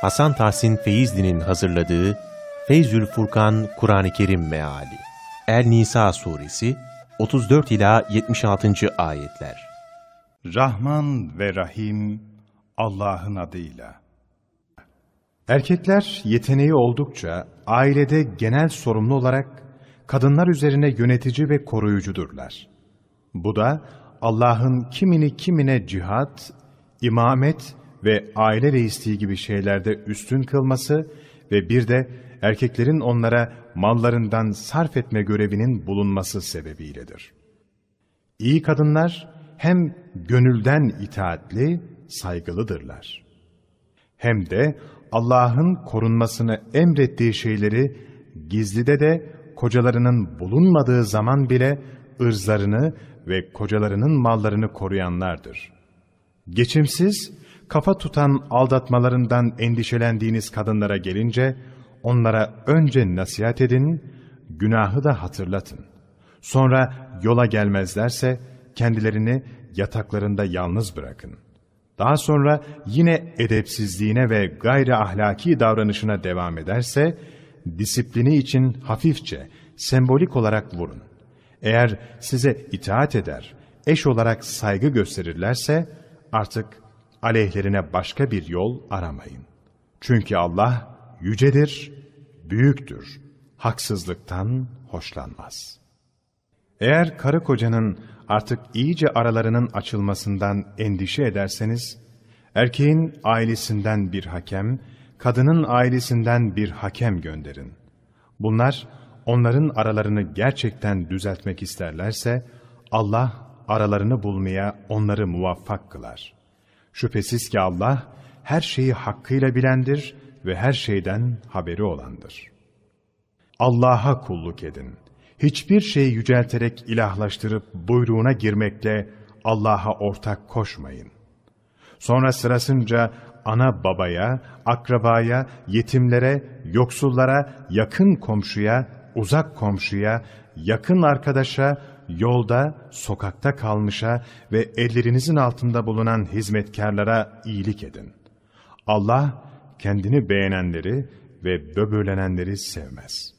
Hasan Tahsin Feyzli'nin hazırladığı Feyzül Furkan Kur'an-ı Kerim Meali El-Nisa Suresi 34 ila 76. ayetler. Rahman ve Rahim Allah'ın adıyla. Erkekler yeteneği oldukça ailede genel sorumlu olarak kadınlar üzerine yönetici ve koruyucudurlar. Bu da Allah'ın kimini kimine cihat, imamet ve aile reisliği gibi şeylerde üstün kılması ve bir de erkeklerin onlara mallarından sarf etme görevinin bulunması sebebiyledir. İyi kadınlar hem gönülden itaatli, saygılıdırlar. Hem de Allah'ın korunmasını emrettiği şeyleri gizlide de kocalarının bulunmadığı zaman bile ırzlarını ve kocalarının mallarını koruyanlardır. Geçimsiz, kafa tutan aldatmalarından endişelendiğiniz kadınlara gelince, onlara önce nasihat edin, günahı da hatırlatın. Sonra yola gelmezlerse kendilerini yataklarında yalnız bırakın. Daha sonra yine edepsizliğine ve gayri ahlaki davranışına devam ederse, disiplini için hafifçe, sembolik olarak vurun. Eğer size itaat eder, eş olarak saygı gösterirlerse, artık aleyhlerine başka bir yol aramayın. Çünkü Allah yücedir, büyüktür, haksızlıktan hoşlanmaz. Eğer karı kocanın artık iyice aralarının açılmasından endişe ederseniz, erkeğin ailesinden bir hakem, kadının ailesinden bir hakem gönderin. Bunlar, onların aralarını gerçekten düzeltmek isterlerse, Allah aralarını bulmaya onları muvaffak kılar. Şüphesiz ki Allah, her şeyi hakkıyla bilendir ve her şeyden haberi olandır. Allah'a kulluk edin. Hiçbir şeyi yücelterek ilahlaştırıp buyruğuna girmekle Allah'a ortak koşmayın. Sonra sırasınca ana babaya, akrabaya, yetimlere, yoksullara, yakın komşuya, uzak komşuya, yakın arkadaşa, yolda, sokakta kalmışa ve ellerinizin altında bulunan hizmetkarlara iyilik edin. Allah kendini beğenenleri ve böbürlenenleri sevmez.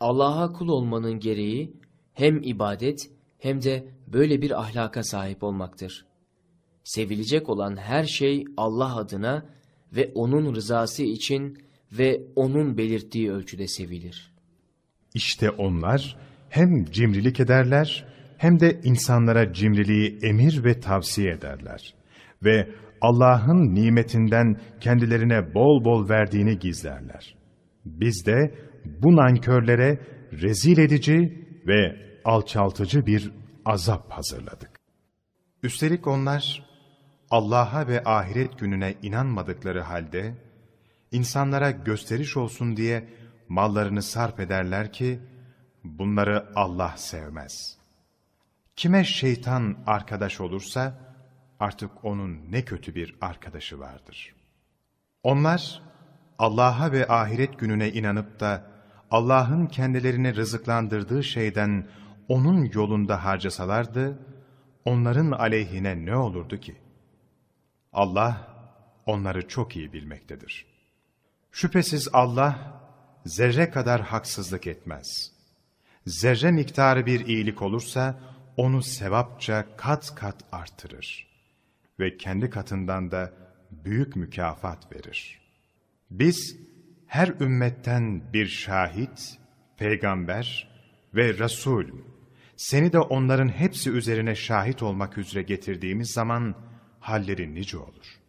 Allah'a kul olmanın gereği hem ibadet hem de böyle bir ahlaka sahip olmaktır. Sevilecek olan her şey Allah adına ve O'nun rızası için ve O'nun belirttiği ölçüde sevilir. İşte onlar hem cimrilik ederler hem de insanlara cimriliği emir ve tavsiye ederler. Ve Allah'ın nimetinden kendilerine bol bol verdiğini gizlerler. Biz de bu nankörlere rezil edici ve alçaltıcı bir azap hazırladık. Üstelik onlar Allah'a ve ahiret gününe inanmadıkları halde insanlara gösteriş olsun diye mallarını sarf ederler ki bunları Allah sevmez. Kime şeytan arkadaş olursa artık onun ne kötü bir arkadaşı vardır. Onlar Allah'a ve ahiret gününe inanıp da Allah'ın kendilerini rızıklandırdığı şeyden onun yolunda harcasalardı, onların aleyhine ne olurdu ki? Allah onları çok iyi bilmektedir. Şüphesiz Allah zerre kadar haksızlık etmez. Zerre miktarı bir iyilik olursa onu sevapça kat kat artırır ve kendi katından da büyük mükafat verir. Biz her ümmetten bir şahit, peygamber ve Resul, seni de onların hepsi üzerine şahit olmak üzere getirdiğimiz zaman halleri nice olur.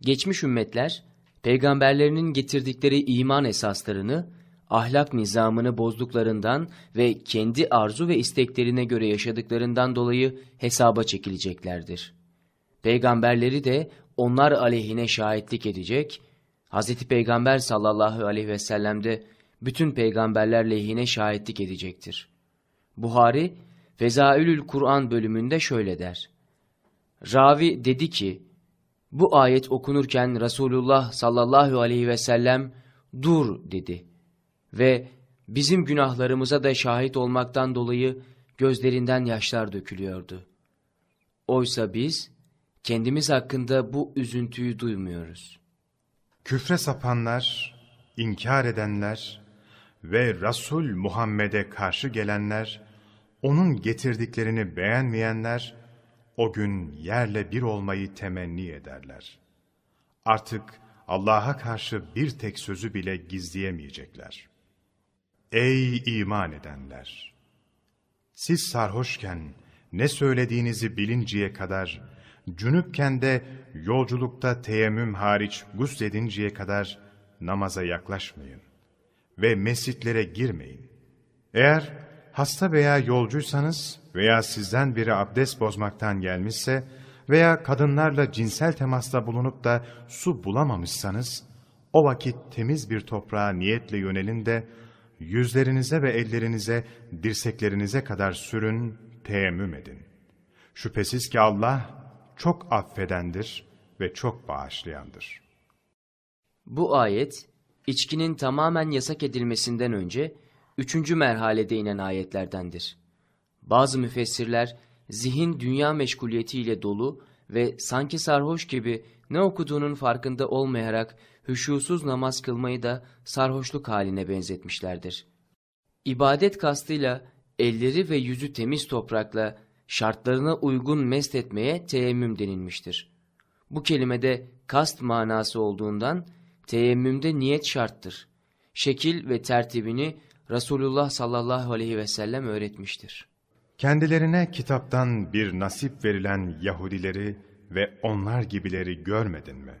Geçmiş ümmetler, peygamberlerinin getirdikleri iman esaslarını, ahlak nizamını bozduklarından ve kendi arzu ve isteklerine göre yaşadıklarından dolayı hesaba çekileceklerdir. Peygamberleri de onlar aleyhine şahitlik edecek Hz. Peygamber sallallahu aleyhi ve sellem de bütün peygamberler lehine şahitlik edecektir. Buhari, Fezaülül Kur'an bölümünde şöyle der. Ravi dedi ki, bu ayet okunurken Resulullah sallallahu aleyhi ve sellem dur dedi ve bizim günahlarımıza da şahit olmaktan dolayı gözlerinden yaşlar dökülüyordu. Oysa biz kendimiz hakkında bu üzüntüyü duymuyoruz. Küfre sapanlar, inkar edenler ve Resul Muhammed'e karşı gelenler, onun getirdiklerini beğenmeyenler, o gün yerle bir olmayı temenni ederler. Artık Allah'a karşı bir tek sözü bile gizleyemeyecekler. Ey iman edenler! Siz sarhoşken ne söylediğinizi bilinceye kadar, cünüpken de yolculukta teyemmüm hariç gusledinceye kadar namaza yaklaşmayın ve mescitlere girmeyin. Eğer hasta veya yolcuysanız veya sizden biri abdest bozmaktan gelmişse veya kadınlarla cinsel temasta bulunup da su bulamamışsanız, o vakit temiz bir toprağa niyetle yönelin de, yüzlerinize ve ellerinize, dirseklerinize kadar sürün, teyemmüm edin. Şüphesiz ki Allah çok affedendir ve çok bağışlayandır. Bu ayet, içkinin tamamen yasak edilmesinden önce üçüncü merhalede inen ayetlerdendir. Bazı müfessirler, zihin dünya meşguliyetiyle dolu ve sanki sarhoş gibi ne okuduğunun farkında olmayarak hüşusuz namaz kılmayı da sarhoşluk haline benzetmişlerdir. İbadet kastıyla elleri ve yüzü temiz toprakla şartlarına uygun mest etmeye teyemmüm denilmiştir. Bu kelimede kast manası olduğundan teyemmümde niyet şarttır. Şekil ve tertibini Resulullah sallallahu aleyhi ve sellem öğretmiştir. Kendilerine kitaptan bir nasip verilen Yahudileri ve onlar gibileri görmedin mi?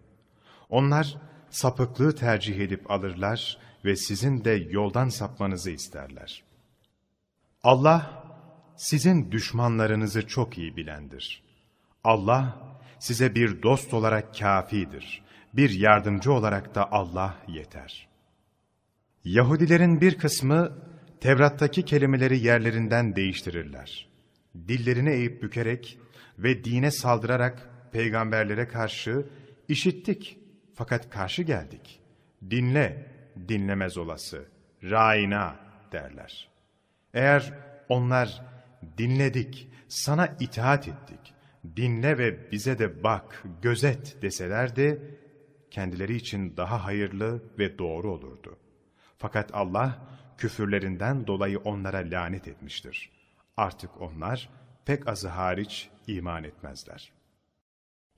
Onlar sapıklığı tercih edip alırlar ve sizin de yoldan sapmanızı isterler. Allah sizin düşmanlarınızı çok iyi bilendir. Allah size bir dost olarak kafidir. Bir yardımcı olarak da Allah yeter. Yahudilerin bir kısmı Tevrat'taki kelimeleri yerlerinden değiştirirler. Dillerini eğip bükerek ve dine saldırarak peygamberlere karşı işittik fakat karşı geldik. Dinle, dinlemez olası, raina derler. Eğer onlar dinledik, sana itaat ettik, dinle ve bize de bak, gözet deselerdi, kendileri için daha hayırlı ve doğru olurdu. Fakat Allah küfürlerinden dolayı onlara lanet etmiştir. Artık onlar pek azı hariç iman etmezler.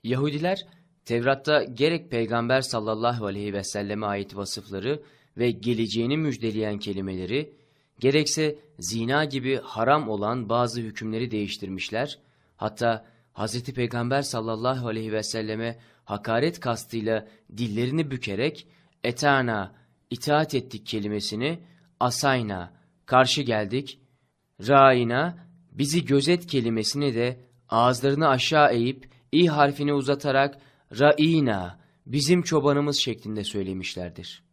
Yahudiler Tevrat'ta gerek Peygamber sallallahu aleyhi ve selleme ait vasıfları ve geleceğini müjdeleyen kelimeleri, gerekse zina gibi haram olan bazı hükümleri değiştirmişler, hatta Hz. Peygamber sallallahu aleyhi ve selleme hakaret kastıyla dillerini bükerek etana, itaat ettik kelimesini asayna, karşı geldik, raina, bizi gözet kelimesini de ağızlarını aşağı eğip i harfini uzatarak ra'ina, bizim çobanımız şeklinde söylemişlerdir.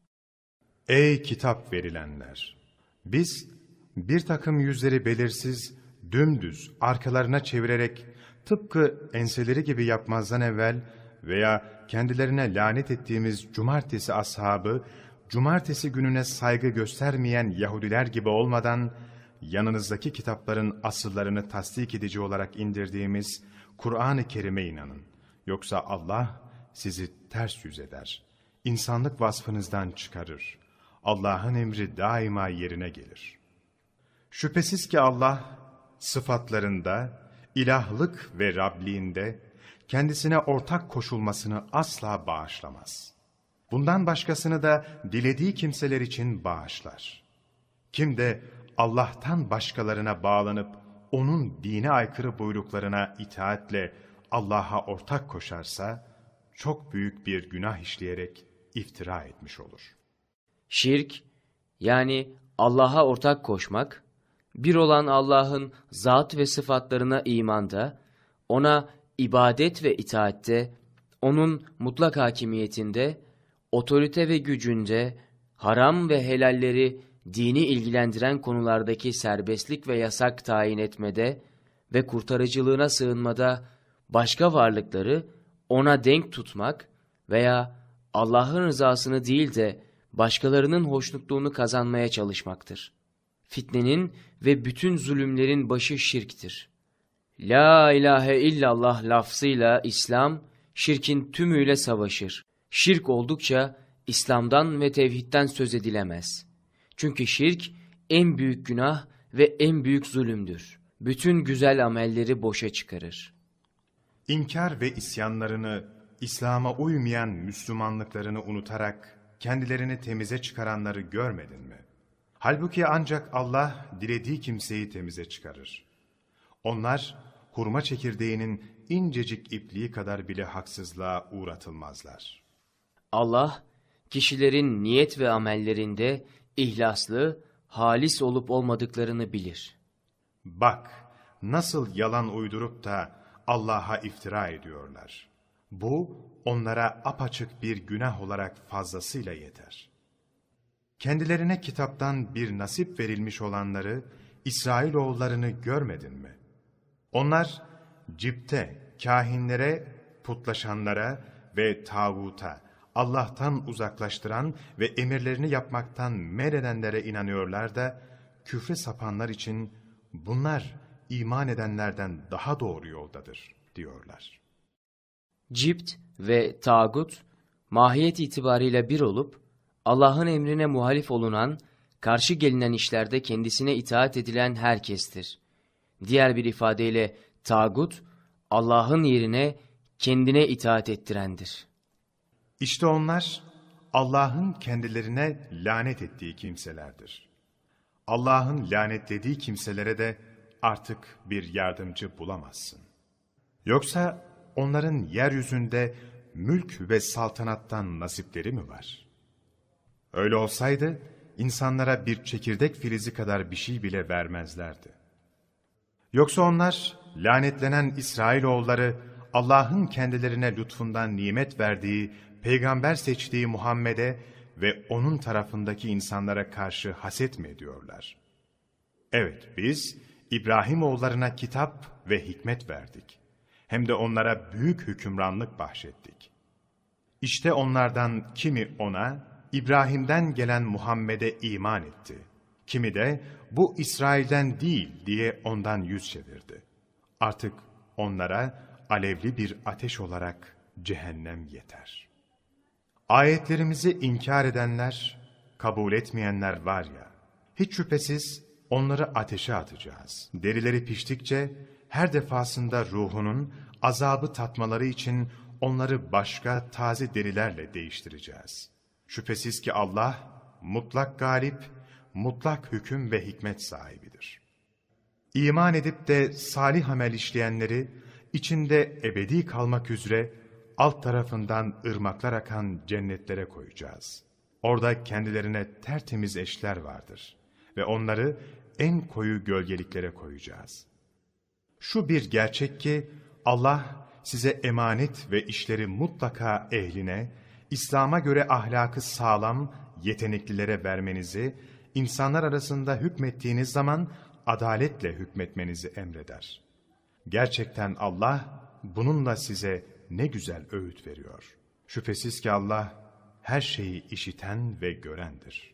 Ey kitap verilenler! Biz bir takım yüzleri belirsiz, dümdüz, arkalarına çevirerek tıpkı enseleri gibi yapmazdan evvel veya kendilerine lanet ettiğimiz cumartesi ashabı, cumartesi gününe saygı göstermeyen Yahudiler gibi olmadan, yanınızdaki kitapların asıllarını tasdik edici olarak indirdiğimiz Kur'an-ı Kerim'e inanın. Yoksa Allah sizi ters yüz eder. İnsanlık vasfınızdan çıkarır. Allah'ın emri daima yerine gelir. Şüphesiz ki Allah sıfatlarında, ilahlık ve Rabliğinde kendisine ortak koşulmasını asla bağışlamaz. Bundan başkasını da dilediği kimseler için bağışlar. Kim de Allah'tan başkalarına bağlanıp onun dine aykırı buyruklarına itaatle Allah'a ortak koşarsa, çok büyük bir günah işleyerek iftira etmiş olur. Şirk, yani Allah'a ortak koşmak, bir olan Allah'ın zat ve sıfatlarına imanda, ona ibadet ve itaatte, onun mutlak hakimiyetinde, otorite ve gücünde, haram ve helalleri dini ilgilendiren konulardaki serbestlik ve yasak tayin etmede ve kurtarıcılığına sığınmada başka varlıkları ona denk tutmak veya Allah'ın rızasını değil de başkalarının hoşnutluğunu kazanmaya çalışmaktır. Fitnenin ve bütün zulümlerin başı şirktir. La ilahe illallah lafzıyla İslam, şirkin tümüyle savaşır. Şirk oldukça İslam'dan ve tevhidden söz edilemez. Çünkü şirk en büyük günah ve en büyük zulümdür. Bütün güzel amelleri boşa çıkarır. İnkar ve isyanlarını, İslam'a uymayan Müslümanlıklarını unutarak kendilerini temize çıkaranları görmedin mi? Halbuki ancak Allah dilediği kimseyi temize çıkarır. Onlar hurma çekirdeğinin incecik ipliği kadar bile haksızlığa uğratılmazlar. Allah, kişilerin niyet ve amellerinde ihlaslı, halis olup olmadıklarını bilir. Bak nasıl yalan uydurup da Allah'a iftira ediyorlar. Bu onlara apaçık bir günah olarak fazlasıyla yeter. Kendilerine kitaptan bir nasip verilmiş olanları, İsrailoğullarını görmedin mi? Onlar cipte, kahinlere, putlaşanlara ve tağuta, Allah'tan uzaklaştıran ve emirlerini yapmaktan meredenlere inanıyorlar da, küfre sapanlar için bunlar iman edenlerden daha doğru yoldadır diyorlar. Cipt ve tağut, mahiyet itibariyle bir olup, Allah'ın emrine muhalif olunan, karşı gelinen işlerde kendisine itaat edilen herkestir. Diğer bir ifadeyle tağut, Allah'ın yerine kendine itaat ettirendir. İşte onlar Allah'ın kendilerine lanet ettiği kimselerdir. Allah'ın lanetlediği kimselere de artık bir yardımcı bulamazsın. Yoksa onların yeryüzünde mülk ve saltanattan nasipleri mi var? Öyle olsaydı insanlara bir çekirdek filizi kadar bir şey bile vermezlerdi. Yoksa onlar lanetlenen İsrailoğulları Allah'ın kendilerine lütfundan nimet verdiği, peygamber seçtiği Muhammed'e ve onun tarafındaki insanlara karşı haset mi ediyorlar? Evet biz İbrahim oğullarına kitap ve hikmet verdik. Hem de onlara büyük hükümranlık bahşettik. İşte onlardan kimi ona, İbrahim'den gelen Muhammed'e iman etti. Kimi de bu İsrail'den değil diye ondan yüz çevirdi. Artık onlara alevli bir ateş olarak cehennem yeter. Ayetlerimizi inkar edenler, kabul etmeyenler var ya, hiç şüphesiz onları ateşe atacağız. Derileri piştikçe her defasında ruhunun azabı tatmaları için onları başka taze derilerle değiştireceğiz. Şüphesiz ki Allah mutlak galip, mutlak hüküm ve hikmet sahibidir. İman edip de salih amel işleyenleri içinde ebedi kalmak üzere alt tarafından ırmaklar akan cennetlere koyacağız. Orada kendilerine tertemiz eşler vardır ve onları en koyu gölgeliklere koyacağız. Şu bir gerçek ki Allah size emanet ve işleri mutlaka ehline, İslam'a göre ahlakı sağlam, yeteneklilere vermenizi, insanlar arasında hükmettiğiniz zaman adaletle hükmetmenizi emreder. Gerçekten Allah bununla size ne güzel öğüt veriyor. Şüphesiz ki Allah her şeyi işiten ve görendir.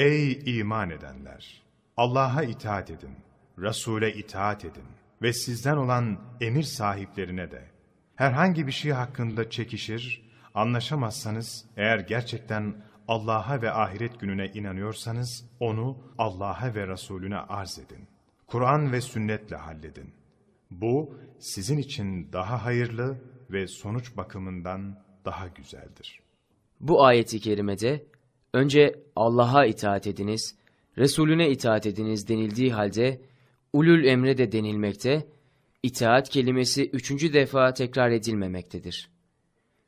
Ey iman edenler! Allah'a itaat edin, Resul'e itaat edin ve sizden olan emir sahiplerine de. Herhangi bir şey hakkında çekişir, anlaşamazsanız eğer gerçekten Allah'a ve ahiret gününe inanıyorsanız onu Allah'a ve Resulüne arz edin. Kur'an ve sünnetle halledin. Bu sizin için daha hayırlı ve sonuç bakımından daha güzeldir. Bu ayeti kerimede önce Allah'a itaat ediniz, Resulüne itaat ediniz denildiği halde ulul emre de denilmekte, itaat kelimesi üçüncü defa tekrar edilmemektedir.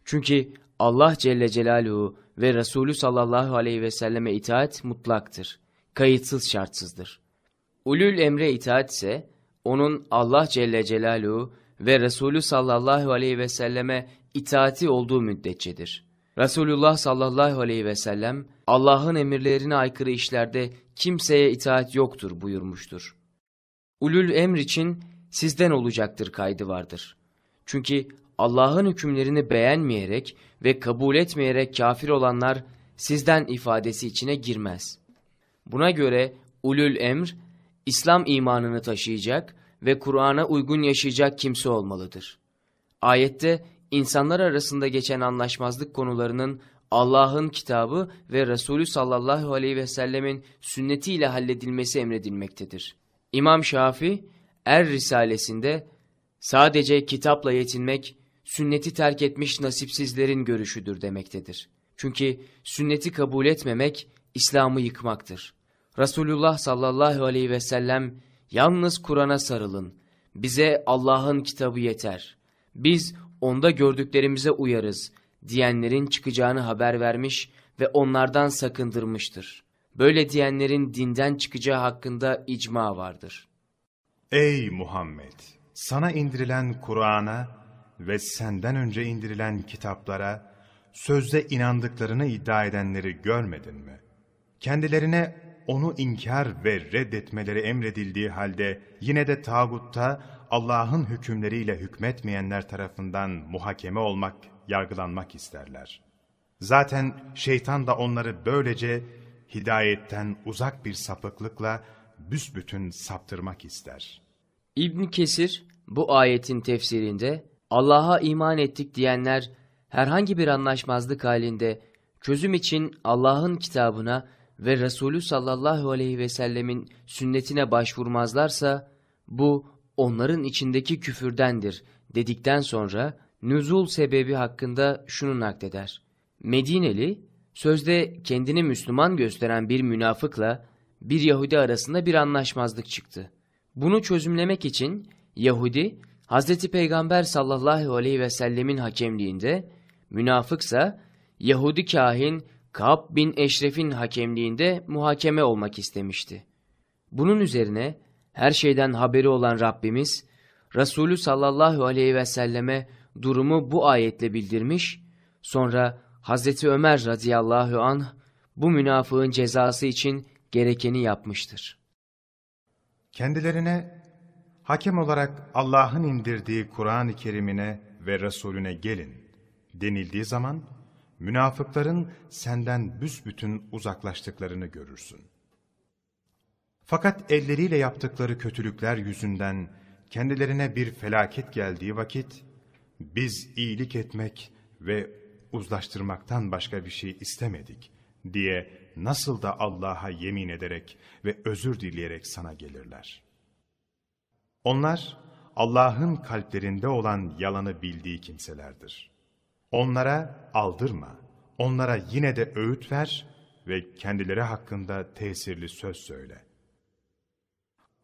Çünkü Allah Celle Celaluhu ve Resulü sallallahu aleyhi ve selleme itaat mutlaktır, kayıtsız şartsızdır. Ulul emre itaat ise, onun Allah Celle Celaluhu ve Resulü sallallahu aleyhi ve selleme itaati olduğu müddetçedir. Resulullah sallallahu aleyhi ve sellem Allah'ın emirlerine aykırı işlerde kimseye itaat yoktur buyurmuştur. Ulul emr için sizden olacaktır kaydı vardır. Çünkü Allah'ın hükümlerini beğenmeyerek ve kabul etmeyerek kafir olanlar sizden ifadesi içine girmez. Buna göre ulul emr İslam imanını taşıyacak ve Kur'an'a uygun yaşayacak kimse olmalıdır. Ayette insanlar arasında geçen anlaşmazlık konularının Allah'ın kitabı ve Resulü sallallahu aleyhi ve sellemin sünnetiyle halledilmesi emredilmektedir. İmam Şafi, Er Risalesinde sadece kitapla yetinmek, sünneti terk etmiş nasipsizlerin görüşüdür demektedir. Çünkü sünneti kabul etmemek, İslam'ı yıkmaktır. Resulullah sallallahu aleyhi ve sellem, yalnız Kur'an'a sarılın, bize Allah'ın kitabı yeter, biz onda gördüklerimize uyarız diyenlerin çıkacağını haber vermiş ve onlardan sakındırmıştır. Böyle diyenlerin dinden çıkacağı hakkında icma vardır. Ey Muhammed! Sana indirilen Kur'an'a ve senden önce indirilen kitaplara, sözde inandıklarını iddia edenleri görmedin mi? Kendilerine onu inkar ve reddetmeleri emredildiği halde yine de tağutta Allah'ın hükümleriyle hükmetmeyenler tarafından muhakeme olmak, yargılanmak isterler. Zaten şeytan da onları böylece hidayetten uzak bir sapıklıkla büsbütün saptırmak ister. İbn Kesir bu ayetin tefsirinde Allah'a iman ettik diyenler herhangi bir anlaşmazlık halinde çözüm için Allah'ın kitabına ve Resulü sallallahu aleyhi ve sellemin sünnetine başvurmazlarsa bu onların içindeki küfürdendir dedikten sonra nüzul sebebi hakkında şunu nakleder. Medineli sözde kendini Müslüman gösteren bir münafıkla bir Yahudi arasında bir anlaşmazlık çıktı. Bunu çözümlemek için Yahudi Hazreti Peygamber sallallahu aleyhi ve sellemin hakemliğinde, münafıksa Yahudi kahin Ka'b bin Eşref'in hakemliğinde muhakeme olmak istemişti. Bunun üzerine her şeyden haberi olan Rabbimiz, Resulü sallallahu aleyhi ve selleme durumu bu ayetle bildirmiş, sonra Hazreti Ömer radıyallahu anh bu münafığın cezası için gerekeni yapmıştır. Kendilerine hakem olarak Allah'ın indirdiği Kur'an-ı Kerim'ine ve Resulüne gelin denildiği zaman, münafıkların senden büsbütün uzaklaştıklarını görürsün. Fakat elleriyle yaptıkları kötülükler yüzünden kendilerine bir felaket geldiği vakit, biz iyilik etmek ve uzlaştırmaktan başka bir şey istemedik diye nasıl da Allah'a yemin ederek ve özür dileyerek sana gelirler. Onlar Allah'ın kalplerinde olan yalanı bildiği kimselerdir. Onlara aldırma, onlara yine de öğüt ver ve kendileri hakkında tesirli söz söyle.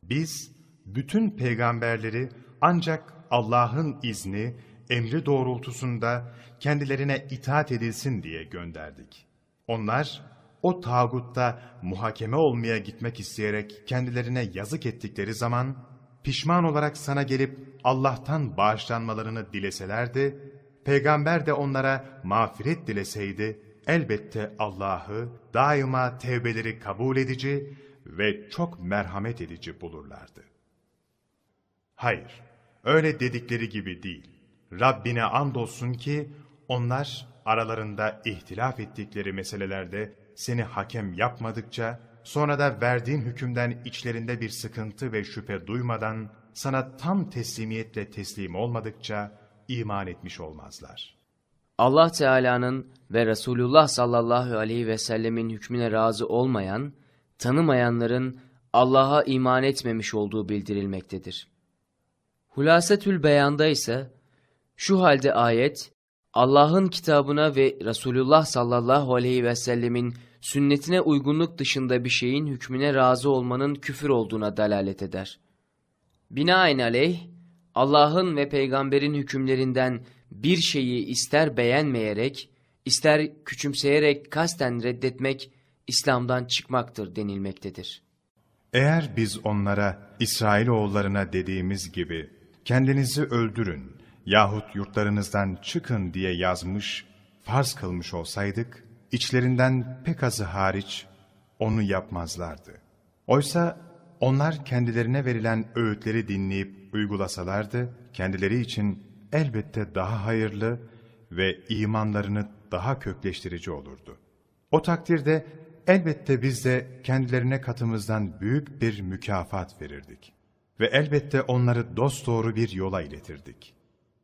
Biz bütün peygamberleri ancak Allah'ın izni, emri doğrultusunda kendilerine itaat edilsin diye gönderdik. Onlar o tağutta muhakeme olmaya gitmek isteyerek kendilerine yazık ettikleri zaman pişman olarak sana gelip Allah'tan bağışlanmalarını dileselerdi, peygamber de onlara mağfiret dileseydi, elbette Allah'ı daima tevbeleri kabul edici ve çok merhamet edici bulurlardı. Hayır, öyle dedikleri gibi değil. Rabbine andolsun ki onlar aralarında ihtilaf ettikleri meselelerde seni hakem yapmadıkça, sonra da verdiğin hükümden içlerinde bir sıkıntı ve şüphe duymadan sana tam teslimiyetle teslim olmadıkça iman etmiş olmazlar. Allah Teala'nın ve Resulullah sallallahu aleyhi ve sellemin hükmüne razı olmayan, tanımayanların Allah'a iman etmemiş olduğu bildirilmektedir. Hulasetül beyanda ise şu halde ayet Allah'ın kitabına ve Resulullah sallallahu aleyhi ve sellemin sünnetine uygunluk dışında bir şeyin hükmüne razı olmanın küfür olduğuna dalalet eder. Binaenaleyh Allah'ın ve peygamberin hükümlerinden bir şeyi ister beğenmeyerek, ister küçümseyerek kasten reddetmek İslam'dan çıkmaktır denilmektedir. Eğer biz onlara, İsrailoğullarına dediğimiz gibi, kendinizi öldürün yahut yurtlarınızdan çıkın diye yazmış, farz kılmış olsaydık, içlerinden pek azı hariç onu yapmazlardı. Oysa onlar kendilerine verilen öğütleri dinleyip uygulasalardı, kendileri için elbette daha hayırlı ve imanlarını daha kökleştirici olurdu. O takdirde elbette biz de kendilerine katımızdan büyük bir mükafat verirdik. Ve elbette onları dosdoğru bir yola iletirdik.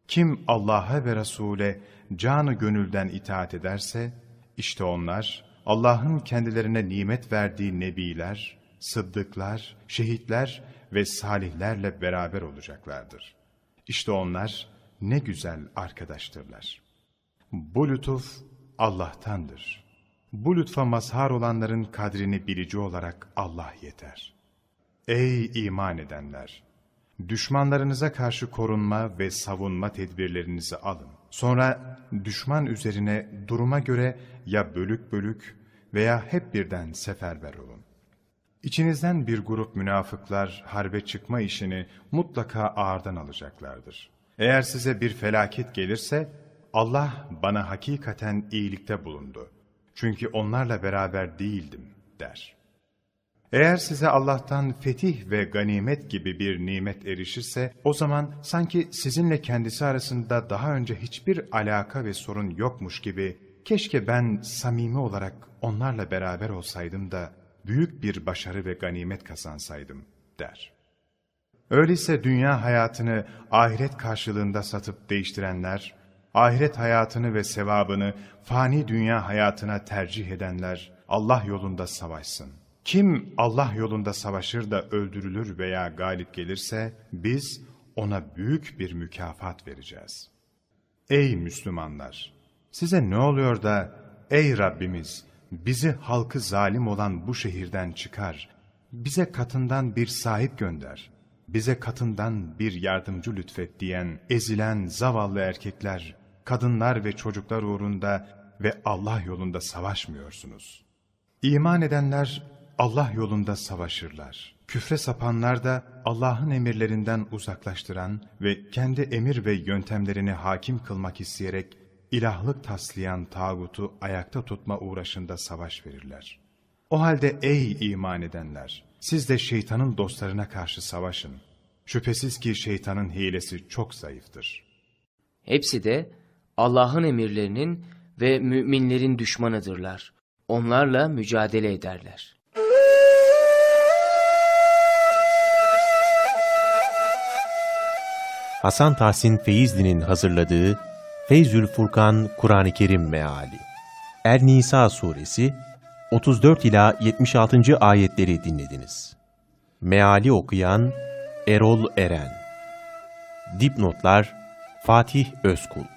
Kim Allah'a ve Resul'e canı gönülden itaat ederse, işte onlar Allah'ın kendilerine nimet verdiği nebiler, sıddıklar, şehitler ve salihlerle beraber olacaklardır. İşte onlar ne güzel arkadaştırlar. Bu lütuf Allah'tandır. Bu lütfa mazhar olanların kadrini bilici olarak Allah yeter. Ey iman edenler! Düşmanlarınıza karşı korunma ve savunma tedbirlerinizi alın. Sonra düşman üzerine duruma göre ya bölük bölük veya hep birden seferber olun. İçinizden bir grup münafıklar harbe çıkma işini mutlaka ağırdan alacaklardır. Eğer size bir felaket gelirse, Allah bana hakikaten iyilikte bulundu. Çünkü onlarla beraber değildim, der. Eğer size Allah'tan fetih ve ganimet gibi bir nimet erişirse, o zaman sanki sizinle kendisi arasında daha önce hiçbir alaka ve sorun yokmuş gibi, keşke ben samimi olarak onlarla beraber olsaydım da, büyük bir başarı ve ganimet kazansaydım, der. Öyleyse dünya hayatını ahiret karşılığında satıp değiştirenler, ahiret hayatını ve sevabını fani dünya hayatına tercih edenler Allah yolunda savaşsın. Kim Allah yolunda savaşır da öldürülür veya galip gelirse biz ona büyük bir mükafat vereceğiz. Ey Müslümanlar! Size ne oluyor da ey Rabbimiz bizi halkı zalim olan bu şehirden çıkar, bize katından bir sahip gönder, bize katından bir yardımcı lütfet diyen ezilen zavallı erkekler, kadınlar ve çocuklar uğrunda ve Allah yolunda savaşmıyorsunuz. İman edenler Allah yolunda savaşırlar. Küfre sapanlar da Allah'ın emirlerinden uzaklaştıran ve kendi emir ve yöntemlerini hakim kılmak isteyerek ilahlık taslayan tağutu ayakta tutma uğraşında savaş verirler. O halde ey iman edenler! Siz de şeytanın dostlarına karşı savaşın. Şüphesiz ki şeytanın hilesi çok zayıftır. Hepsi de Allah'ın emirlerinin ve müminlerin düşmanıdırlar. Onlarla mücadele ederler. Hasan Tahsin Feyzli'nin hazırladığı Feyzül Furkan Kur'an-ı Kerim Meali Er-Nisa Suresi 34 ila 76. ayetleri dinlediniz. Meali okuyan Erol Eren Dipnotlar Fatih Özkul